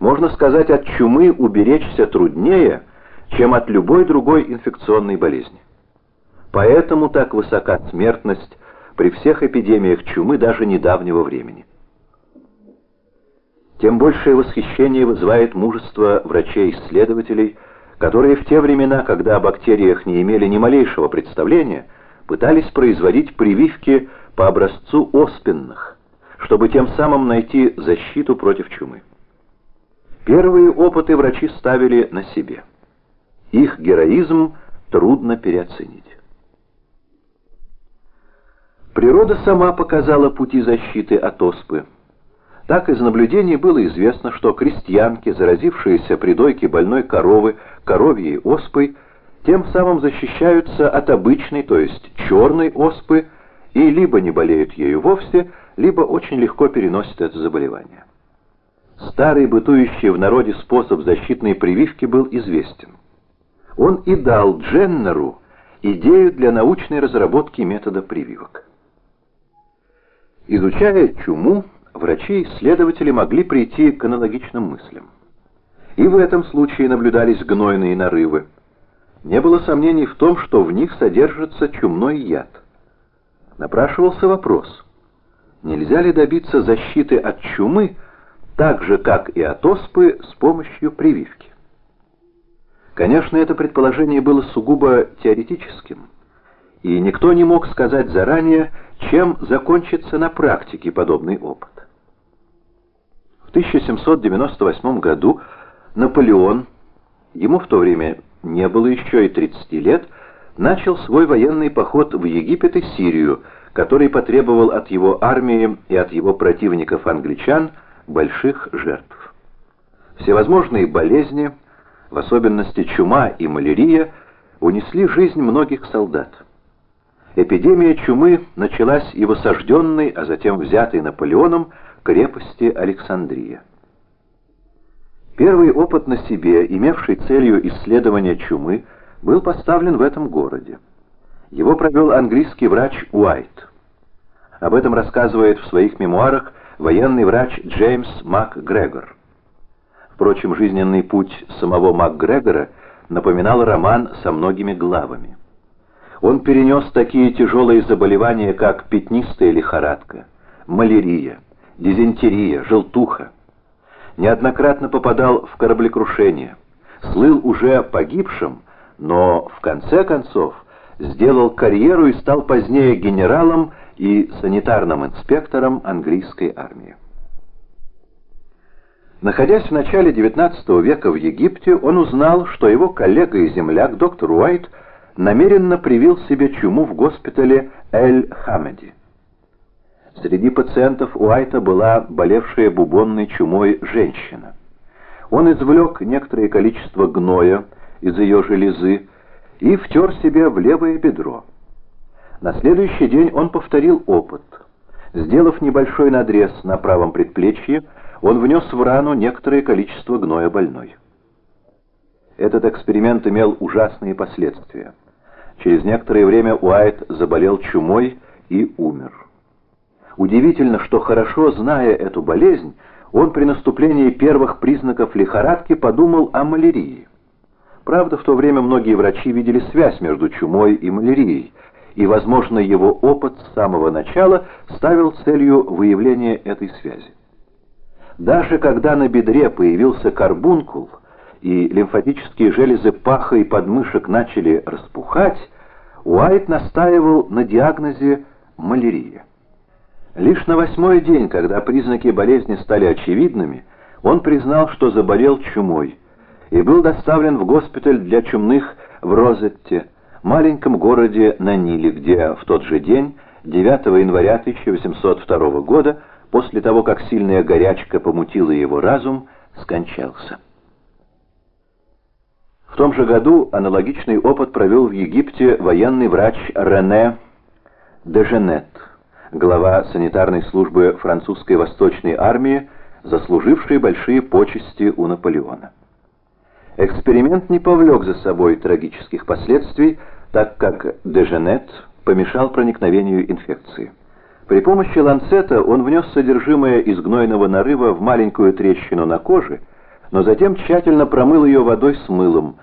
Можно сказать, от чумы уберечься труднее, чем от любой другой инфекционной болезни. Поэтому так высока смертность при всех эпидемиях чумы даже недавнего времени. Тем большее восхищение вызывает мужество врачей-исследователей, которые в те времена, когда о бактериях не имели ни малейшего представления, пытались производить прививки по образцу оспенных, чтобы тем самым найти защиту против чумы. Первые опыты врачи ставили на себе. Их героизм трудно переоценить. Природа сама показала пути защиты от оспы. Так из наблюдений было известно, что крестьянки, заразившиеся при дойке больной коровы коровьей оспой, тем самым защищаются от обычной, то есть черной оспы, и либо не болеют ею вовсе, либо очень легко переносят это заболевание. Старый бытующий в народе способ защитной прививки был известен. Он и дал Дженнеру идею для научной разработки метода прививок. Изучая чуму, врачи-исследователи могли прийти к аналогичным мыслям. И в этом случае наблюдались гнойные нарывы. Не было сомнений в том, что в них содержится чумной яд. Напрашивался вопрос, нельзя ли добиться защиты от чумы, так же, как и от оспы, с помощью прививки? Конечно, это предположение было сугубо теоретическим, и никто не мог сказать заранее, чем закончится на практике подобный опыт. В 1798 году Наполеон, ему в то время не было еще и 30 лет, начал свой военный поход в Египет и Сирию, который потребовал от его армии и от его противников англичан больших жертв. Всевозможные болезни, в особенности чума и малярия, унесли жизнь многих солдат. Эпидемия чумы началась и в осажденной, а затем взятой Наполеоном крепости Александрия. Первый опыт на себе, имевший целью исследования чумы, был поставлен в этом городе. Его провел английский врач Уайт. Об этом рассказывает в своих мемуарах военный врач Джеймс МакГрегор. Впрочем, жизненный путь самого МакГрегора напоминал роман со многими главами. Он перенес такие тяжелые заболевания, как пятнистая лихорадка, малярия, дизентерия, желтуха. Неоднократно попадал в кораблекрушение, слыл уже погибшим, но в конце концов сделал карьеру и стал позднее генералом и санитарным инспектором английской армии. Находясь в начале XIX века в Египте, он узнал, что его коллега и земляк доктор Уайт – намеренно привил себе чуму в госпитале Эль-Хамеди. Среди пациентов Уайта была болевшая бубонной чумой женщина. Он извлек некоторое количество гноя из ее железы и втер себе в левое бедро. На следующий день он повторил опыт. Сделав небольшой надрез на правом предплечье, он внес в рану некоторое количество гноя больной. Этот эксперимент имел ужасные последствия. Через некоторое время Уайт заболел чумой и умер. Удивительно, что хорошо зная эту болезнь, он при наступлении первых признаков лихорадки подумал о малярии. Правда, в то время многие врачи видели связь между чумой и малярией, и, возможно, его опыт с самого начала ставил целью выявления этой связи. Даже когда на бедре появился карбункул – и лимфатические железы паха и подмышек начали распухать, Уайт настаивал на диагнозе малярия. Лишь на восьмой день, когда признаки болезни стали очевидными, он признал, что заболел чумой, и был доставлен в госпиталь для чумных в Розетте, маленьком городе на Ниле, где в тот же день, 9 января 1802 года, после того, как сильная горячка помутила его разум, скончался. В том же году аналогичный опыт провел в Египте военный врач Рене Деженет, глава санитарной службы французской восточной армии, заслуживший большие почести у Наполеона. Эксперимент не повлек за собой трагических последствий, так как Деженет помешал проникновению инфекции. При помощи ланцета он внес содержимое из гнойного нарыва в маленькую трещину на коже но затем тщательно промыл ее водой с мылом,